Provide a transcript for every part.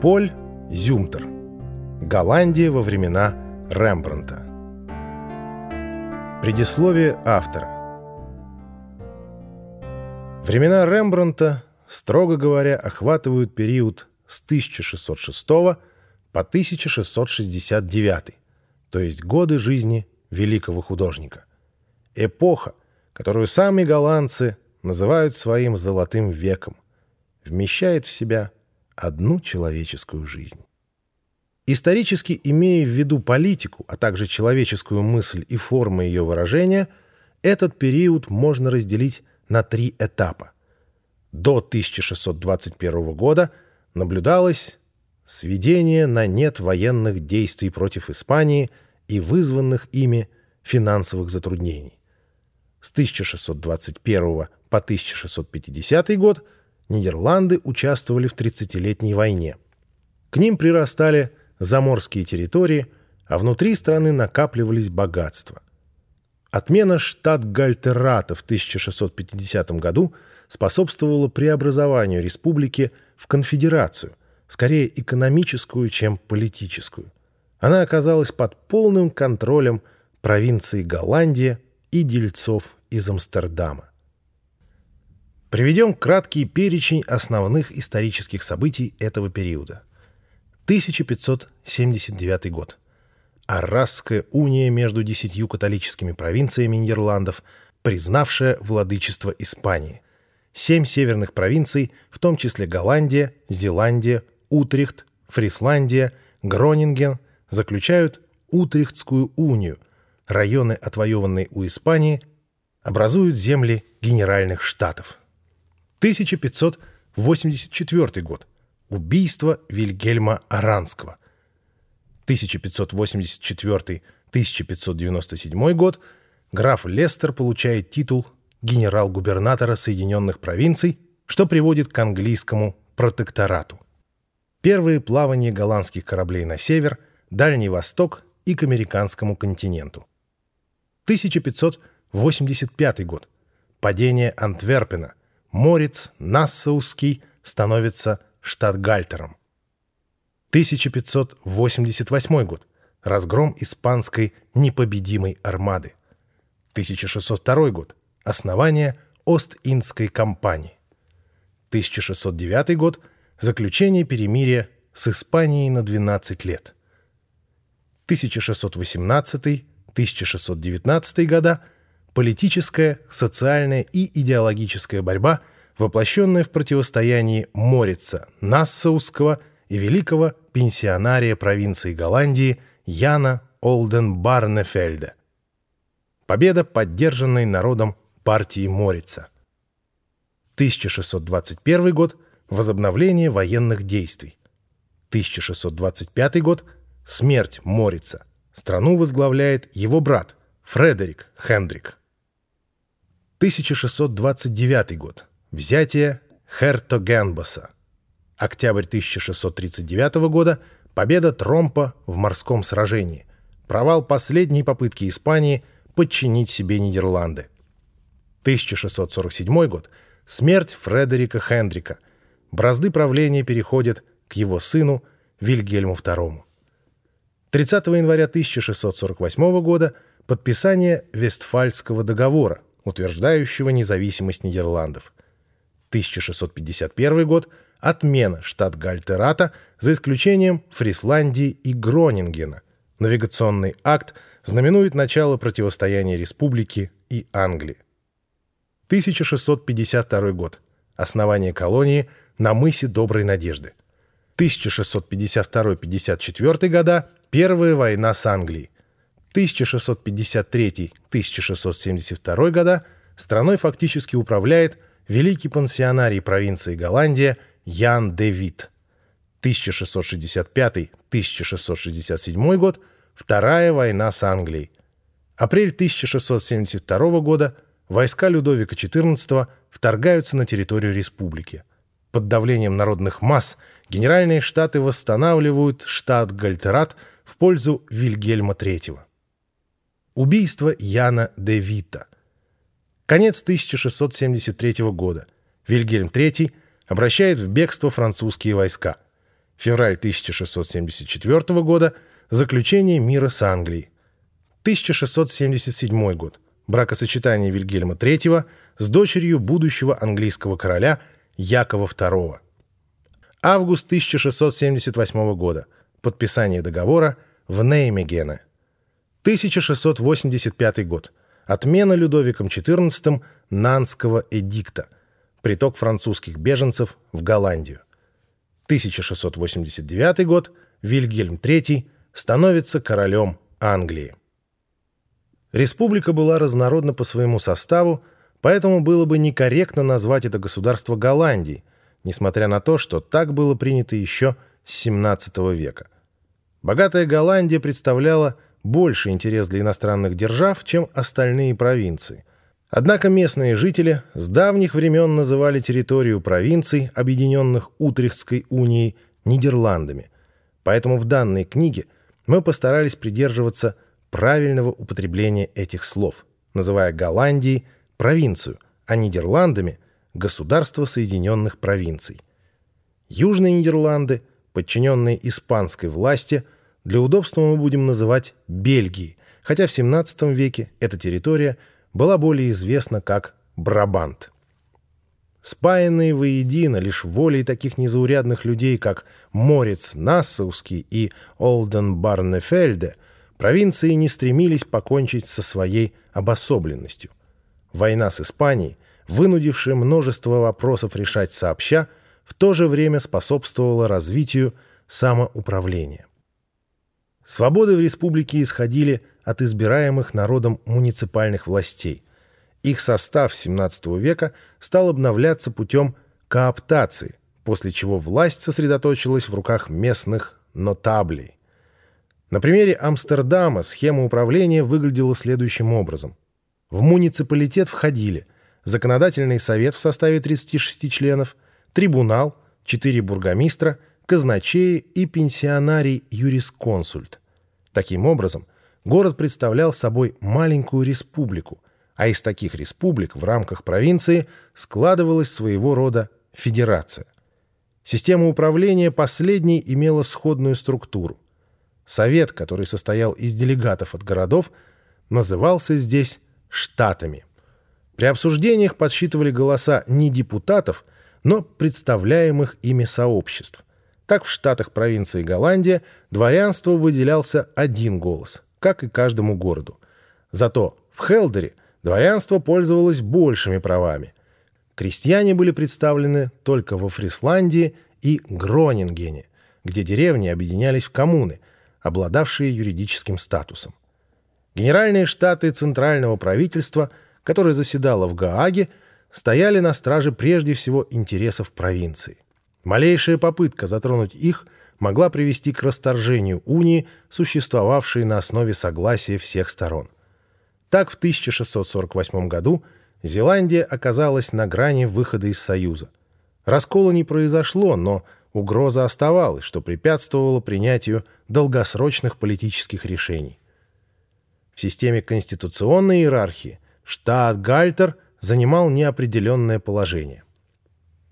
Поль Зюмтер. Голландия во времена Рембрандта. Предисловие автора. Времена Рембрандта, строго говоря, охватывают период с 1606 по 1669, то есть годы жизни великого художника. Эпоха, которую сами голландцы называют своим «золотым веком», вмещает в себя одну человеческую жизнь. Исторически имея в виду политику, а также человеческую мысль и формы ее выражения, этот период можно разделить на три этапа. До 1621 года наблюдалось сведение на нет военных действий против Испании и вызванных ими финансовых затруднений. С 1621 по 1650 год Нидерланды участвовали в 30-летней войне. К ним прирастали заморские территории, а внутри страны накапливались богатства. Отмена штат Гальтерата в 1650 году способствовала преобразованию республики в конфедерацию, скорее экономическую, чем политическую. Она оказалась под полным контролем провинции Голландия и дельцов из Амстердама. Приведем краткий перечень основных исторических событий этого периода. 1579 год. Аррасская уния между десятью католическими провинциями Нидерландов, признавшая владычество Испании. Семь северных провинций, в том числе Голландия, Зеландия, Утрехт, Фрисландия, Гронинген, заключают Утрехтскую унию. Районы, отвоеванные у Испании, образуют земли генеральных штатов. 1584 год. Убийство Вильгельма Аранского. 1584-1597 год. Граф Лестер получает титул генерал-губернатора Соединенных провинций, что приводит к английскому протекторату. Первые плавания голландских кораблей на север, Дальний Восток и к американскому континенту. 1585 год. Падение Антверпена. Морец Нассаусский становится штатгальтером. 1588 год. Разгром испанской непобедимой армады. 1602 год. Основание Ост-Индской компании. 1609 год. Заключение перемирия с Испанией на 12 лет. 1618-1619 года – политическая, социальная и идеологическая борьба, воплощенная в противостоянии Морица Нассауского и великого пенсионария провинции Голландии Яна Олден-Барнефельда. Победа, поддержанной народом партии Морица. 1621 год – возобновление военных действий. 1625 год – смерть Морица. Страну возглавляет его брат Фредерик Хендрик. 1629 год. Взятие Хертогенбоса. Октябрь 1639 года. Победа Тромпа в морском сражении. Провал последней попытки Испании подчинить себе Нидерланды. 1647 год. Смерть Фредерика Хендрика. Бразды правления переходят к его сыну Вильгельму II. 30 января 1648 года подписание Вестфальского договора – утверждающего независимость Нидерландов. 1651 год – отмена штат Гальтерата за исключением Фрисландии и Гронингена. Навигационный акт знаменует начало противостояния республики и Англии. 1652 год – основание колонии на мысе Доброй Надежды. 1652-54 года – Первая война с Англией – 1653-1672 года страной фактически управляет великий пансионарий провинции Голландия Ян де Вит. 1665-1667 год – Вторая война с Англией. Апрель 1672 года войска Людовика XIV вторгаются на территорию республики. Под давлением народных масс генеральные штаты восстанавливают штат Гальтерат в пользу Вильгельма III. Убийство Яна де Вита. Конец 1673 года. Вильгельм III обращает в бегство французские войска. Февраль 1674 года – заключение мира с Англией. 1677 год – бракосочетание Вильгельма III с дочерью будущего английского короля Якова II. Август 1678 года – подписание договора в Неймегене. 1685 год – отмена Людовиком XIV Нанского эдикта, приток французских беженцев в Голландию. 1689 год Вильгельм III становится королем Англии. Республика была разнородна по своему составу, поэтому было бы некорректно назвать это государство Голландией, несмотря на то, что так было принято еще с 17 века. Богатая Голландия представляла больше интерес для иностранных держав, чем остальные провинции. Однако местные жители с давних времен называли территорию провинций, объединенных Утрехтской унией, Нидерландами. Поэтому в данной книге мы постарались придерживаться правильного употребления этих слов, называя Голландией провинцию, а Нидерландами – государство Соединенных Провинций. Южные Нидерланды, подчиненные испанской власти, для удобства мы будем называть Бельгией, хотя в XVII веке эта территория – была более известна как Брабант. Спаянные воедино лишь волей таких незаурядных людей, как Морец Нассауский и Олден Барнефельде, провинции не стремились покончить со своей обособленностью. Война с Испанией, вынудившая множество вопросов решать сообща, в то же время способствовала развитию самоуправления. Свободы в республике исходили от избираемых народом муниципальных властей. Их состав XVII века стал обновляться путем кооптации, после чего власть сосредоточилась в руках местных нотаблей. На примере Амстердама схема управления выглядела следующим образом. В муниципалитет входили законодательный совет в составе 36 членов, трибунал, 4 бургомистра, казначеи и пенсионарий юрисконсульт. Таким образом, город представлял собой маленькую республику, а из таких республик в рамках провинции складывалась своего рода федерация. Система управления последней имела сходную структуру. Совет, который состоял из делегатов от городов, назывался здесь штатами. При обсуждениях подсчитывали голоса не депутатов, но представляемых ими сообществ. Так в штатах провинции Голландия дворянству выделялся один голос, как и каждому городу. Зато в Хелдере дворянство пользовалось большими правами. Крестьяне были представлены только во Фрисландии и Гронингене, где деревни объединялись в коммуны, обладавшие юридическим статусом. Генеральные штаты Центрального правительства, которое заседало в Гааге, стояли на страже прежде всего интересов провинции. Малейшая попытка затронуть их могла привести к расторжению унии, существовавшей на основе согласия всех сторон. Так в 1648 году Зеландия оказалась на грани выхода из Союза. Раскола не произошло, но угроза оставалась, что препятствовало принятию долгосрочных политических решений. В системе конституционной иерархии штат Гальтер занимал неопределенное положение.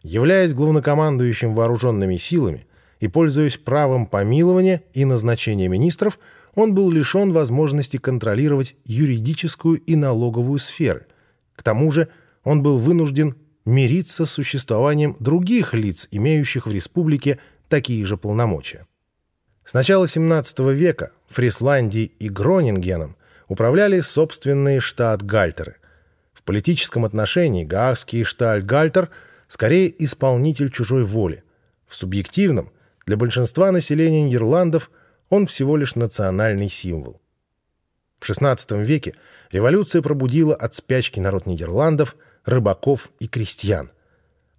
Являясь главнокомандующим вооруженными силами и пользуясь правом помилования и назначения министров, он был лишен возможности контролировать юридическую и налоговую сферы. К тому же он был вынужден мириться с существованием других лиц, имеющих в республике такие же полномочия. С начала XVII века Фрисландией и Гронингеном управляли собственные штат-гальтеры. В политическом отношении Гаагский штат-гальтер – скорее исполнитель чужой воли. В субъективном, для большинства населения Нидерландов он всего лишь национальный символ. В XVI веке революция пробудила от спячки народ Нидерландов, рыбаков и крестьян.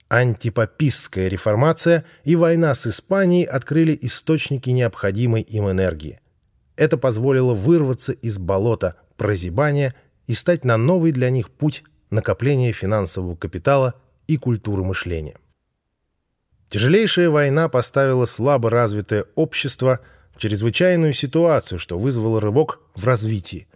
Антипапистская реформация и война с Испанией открыли источники необходимой им энергии. Это позволило вырваться из болота прозябания и стать на новый для них путь накопления финансового капитала и культуры мышления. Тяжелейшая война поставила слабо развитое общество в чрезвычайную ситуацию, что вызвало рывок в развитии.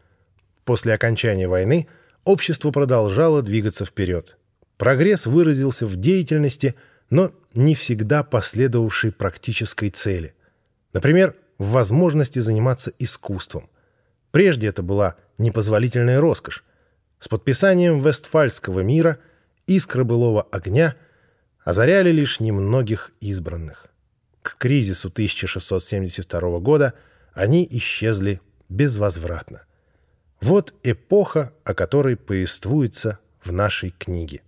После окончания войны общество продолжало двигаться вперед. Прогресс выразился в деятельности, но не всегда последовавшей практической цели. Например, в возможности заниматься искусством. Прежде это была непозволительная роскошь. С подписанием Вестфальского мира искры былого огня озаряли лишь немногих избранных. К кризису 1672 года они исчезли безвозвратно. Вот эпоха, о которой повествуется в нашей книге.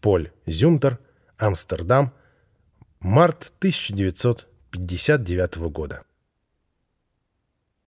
Поль Зюмтер, Амстердам, март 1959 года.